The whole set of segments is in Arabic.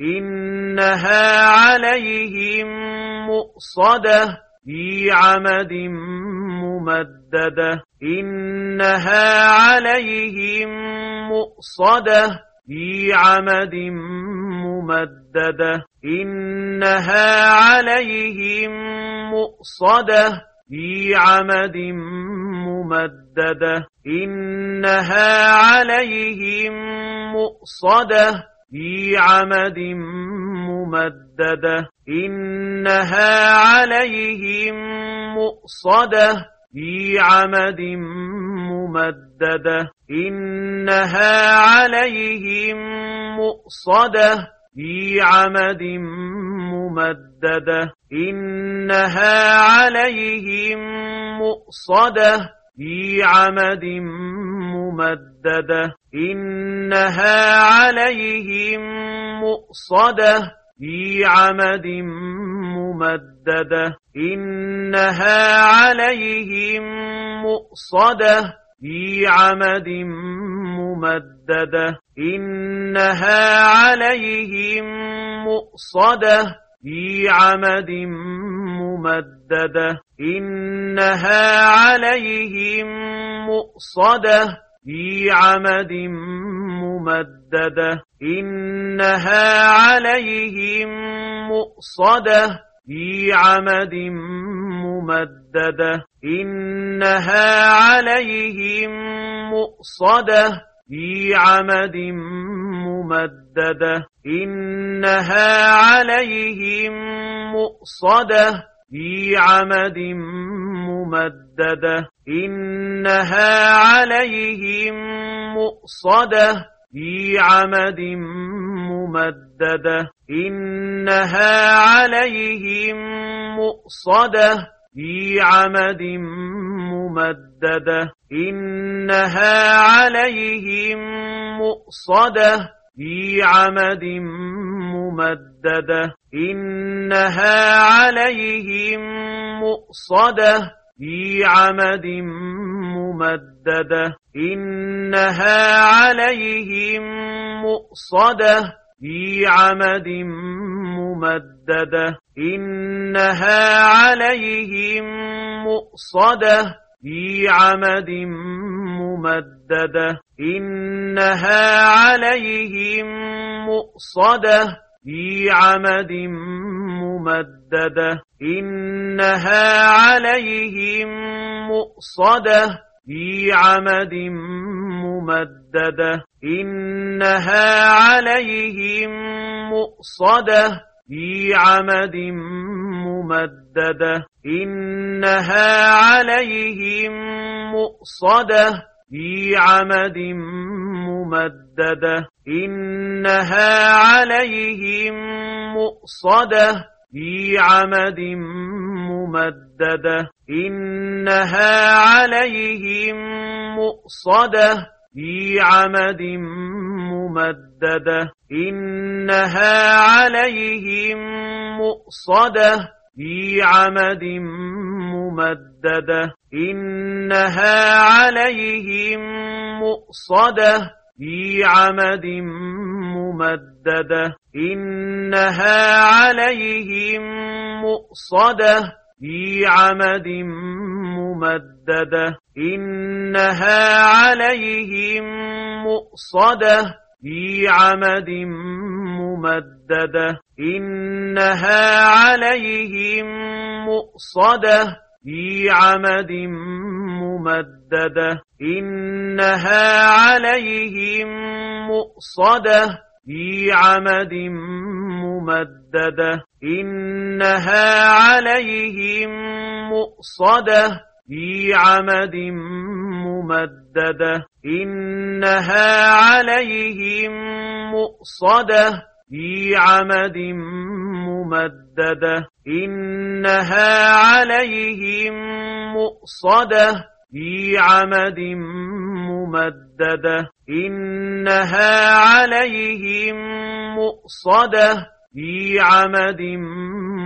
إنها عليهم مؤصدة في عمد ممددة. إنها عليهم مؤصدة في عمد ممددة. إنها عليهم مؤصدة في عمد ممددة. إنها عليهم مؤصدة في عمد ممددة إنها عليهم مؤصدة. في عمد ممددة إنها عليهم مؤصدة. في عمد ممددة إنها عليهم مؤصدة. في عمد ممددة إنها عليهم مؤصدة. في عمد ممددة إنها عليهم مؤصدة. في عمد ممددة إنها عليهم مؤصدة. في عمد ممددة إنها عليهم مؤصدة. في عمد ممددة إنها عليهم مؤصدة. في عمد ممددة إنها عليهم مؤصدة. في عمد ممددة إنها عليهم مؤصدة في عمد ممددة إنها عليهم مؤصدة في عمد ممددة إنها عليهم مؤصدة في عمد ممددة إنها عليهم مؤصدة في عمد ممددة إنها عليهم مؤصدة. في عمد ممددة إنها عليهم مؤصدة. في عمد ممددة إنها عليهم مؤصدة. في عمد ممددة إنها عليهم مؤصدة. في عمد ممددة إنها عليهم مؤصدة. في عمد ممددة إنها عليهم مؤصدة. في عمد ممددة. إنها عليهم مؤصدة في عمد ممددة. إنها عليهم مؤصدة في عمد ممددة. إنها عليهم مؤصدة في عمد ممددة. إنها عليهم مؤصدة في عمد ممددة إنها عليهم مؤصدة. في عمد ممددة إنها عليهم مؤصدة. في عمد ممددة إنها عليهم مؤصدة. في عمد ممددة إنها عليهم مؤصدة في عمد ممددة إنها عليهم مؤصدة في عمد ممددة إنها عليهم مؤصدة في عمد ممددة إنها عليهم مؤصدة في عمد ممددة إنها عليهم مؤصدة. في عمد ممددة إنها عليهم مؤصدة. في عمد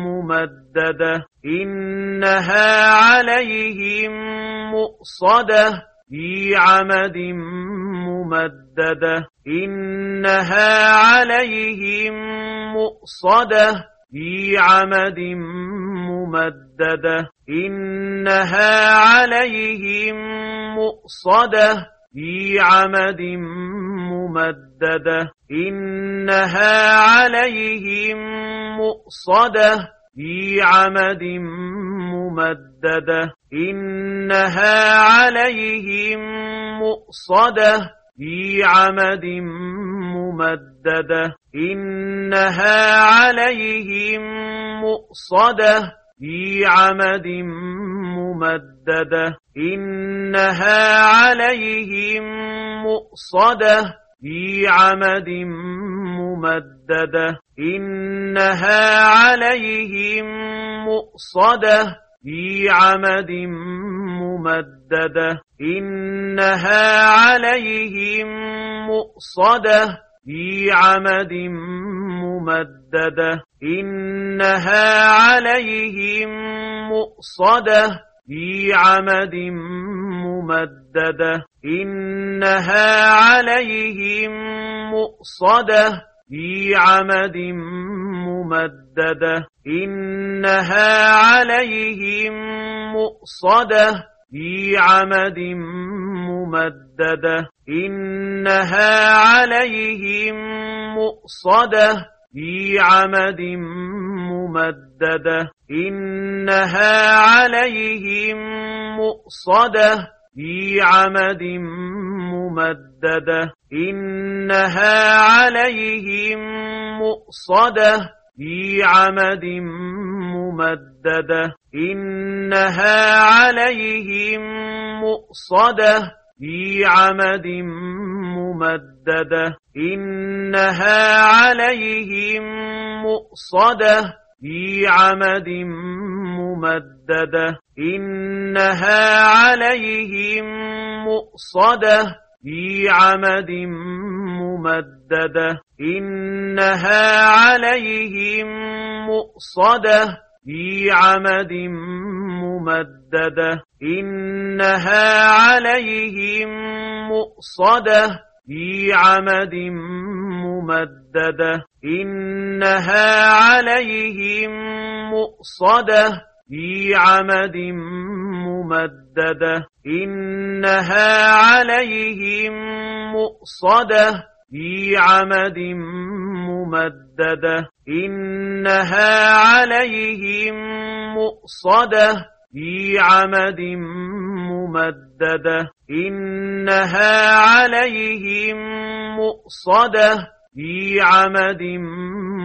ممددة إنها عليهم مؤصدة. في عمد ممددة إنها عليهم مؤصدة. في عمد ممددة إنها عليهم مؤصدة. في عمد ممددة إنها عليهم مؤصدة. في عمد ممددة إنها عليهم مؤصدة. في عمد ممددة إنها عليهم مؤصدة. في عمد ممددة إنها عليهم مؤصدة. في عمد ممددة إنها عليهم مؤصدة. في عمد ممددة إنها عليهم مؤصدة. في عمد ممددة إنها عليهم مؤصدة. في عمد ممددة إنها عليهم مؤصدة. في عمد ممددة إنها عليهم مؤصدة. في عمد ممددة إنها عليهم مؤصدة. في عمد ممددة إنها عليهم مؤصدة. في عمد ممددة إنها عليهم مؤصدة. في عمد ممددة إنها عليهم مؤصدة. في عمد ممددة إنها عليهم مؤصدة في عمد ممددة. إنها عليهم مؤصدة في عمد ممددة. إنها عليهم مؤصدة في عمد ممددة. إنها عليهم مؤصدة في عمد ممددة إنها عليهم مؤصدة. في عمد ممددة إنها عليهم مؤصدة. في عمد ممددة إنها عليهم مؤصدة. في عمد ممددة إنها عليهم مؤصدة. في عمد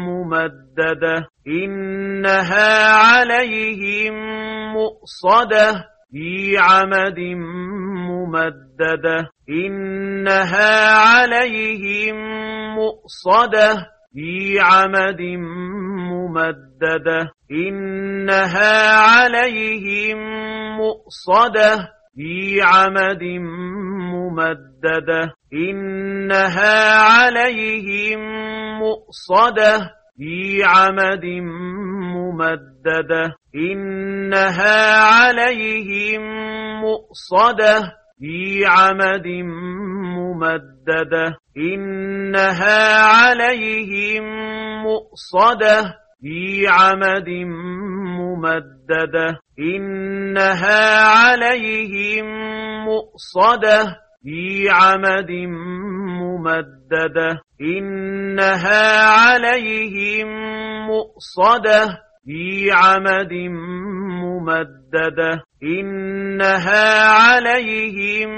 ممددة إنها عليهم مؤصدة. في عمد ممددة إنها عليهم مؤصدة. في عمد ممددة. إنها عليهم مؤصدة في عمد ممددة. إنها عليهم مؤصدة في عمد ممددة. إنها عليهم مؤصدة في عمد ممددة. إنها عليهم مؤصدة في عمد ممددة إنها عليهم مؤصدة. في عمد ممددة إنها عليهم مؤصدة. في عمد ممددة إنها عليهم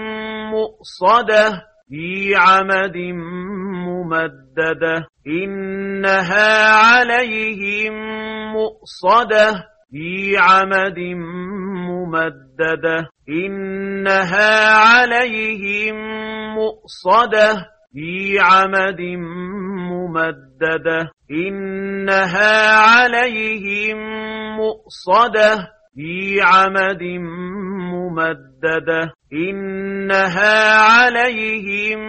مؤصدة. في عمد ممددة إنها عليهم مؤصدة. في عمد ممددة إنها عليهم مؤصدة. في عمد ممددة إنها عليهم مؤصدة. في عمد ممددة إنها عليهم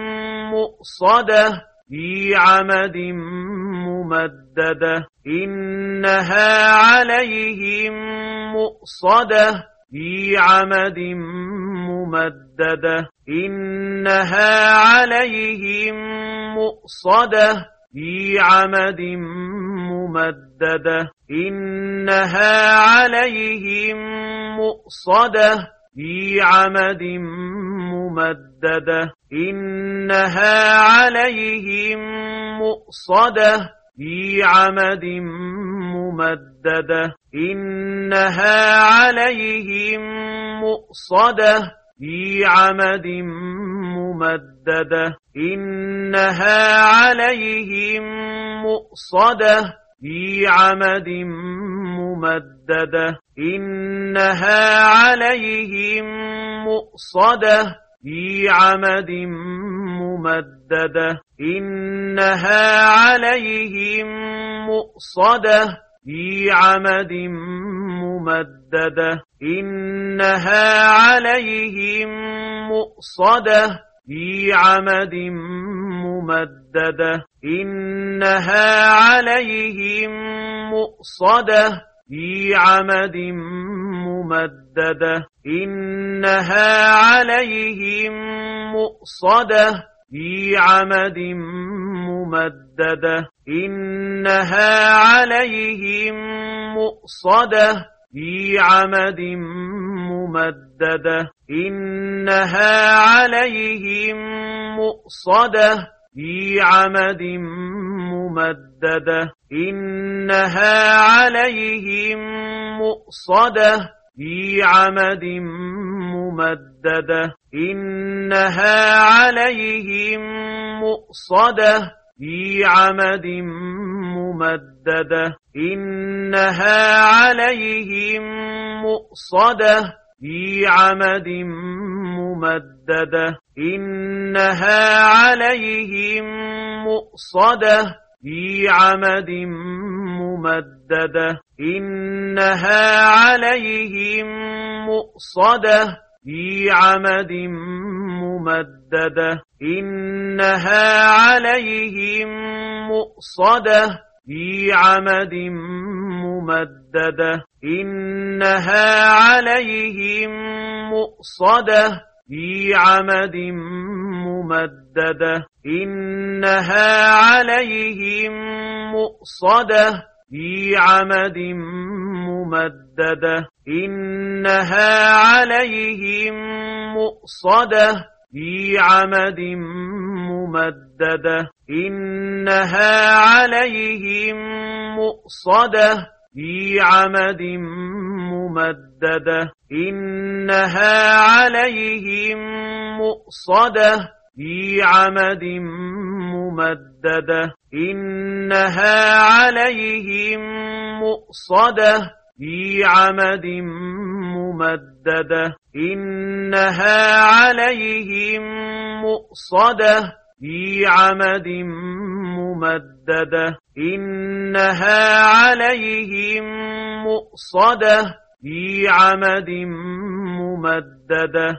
مؤصدة. في عمد ممددة إنها عليهم مؤصدة. في عمد ممددة إنها عليهم مؤصدة. في عمد ممددة. إنها عليهم مؤصدة في عمد ممددة. إنها عليهم مؤصدة في عمد ممددة. إنها عليهم مؤصدة في عمد ممددة. إنها عليهم مؤصدة في عمد ممددة إنها عليهم مؤصدة. في عمد ممددة إنها عليهم مؤصدة. في عمد ممددة إنها عليهم مؤصدة. في عمد ممددة إنها عليهم مؤصدة. في عمد ممددة إنها عليهم مؤصدة. في عمد ممددة إنها عليهم مؤصدة. في عمد ممددة إنها عليهم مؤصدة في عمد ممددة إنها عليهم مؤصدة في عمد ممددة إنها عليهم مؤصدة في عمد ممددة إنها عليهم مؤصدة في عمد ممددة إنها عليهم مؤصدة. في عمد ممددة إنها عليهم مؤصدة. في عمد ممددة إنها عليهم مؤصدة. في عمد ممددة إنها عليهم مؤصدة. في عمد ممددة إنها عليهم مؤصدة. في عمد ممددة إنها عليهم مؤصدة. في عمد ممددة. إنها عليهم مؤصدة في عمد ممددة. إنها عليهم مؤصدة في عمد ممددة. إنها عليهم مؤصدة في عمد ممددة. إنها عليهم مؤصدة في عمد ممددة إنها عليهم مؤصدة في عمد ممددة.